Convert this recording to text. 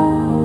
Oh.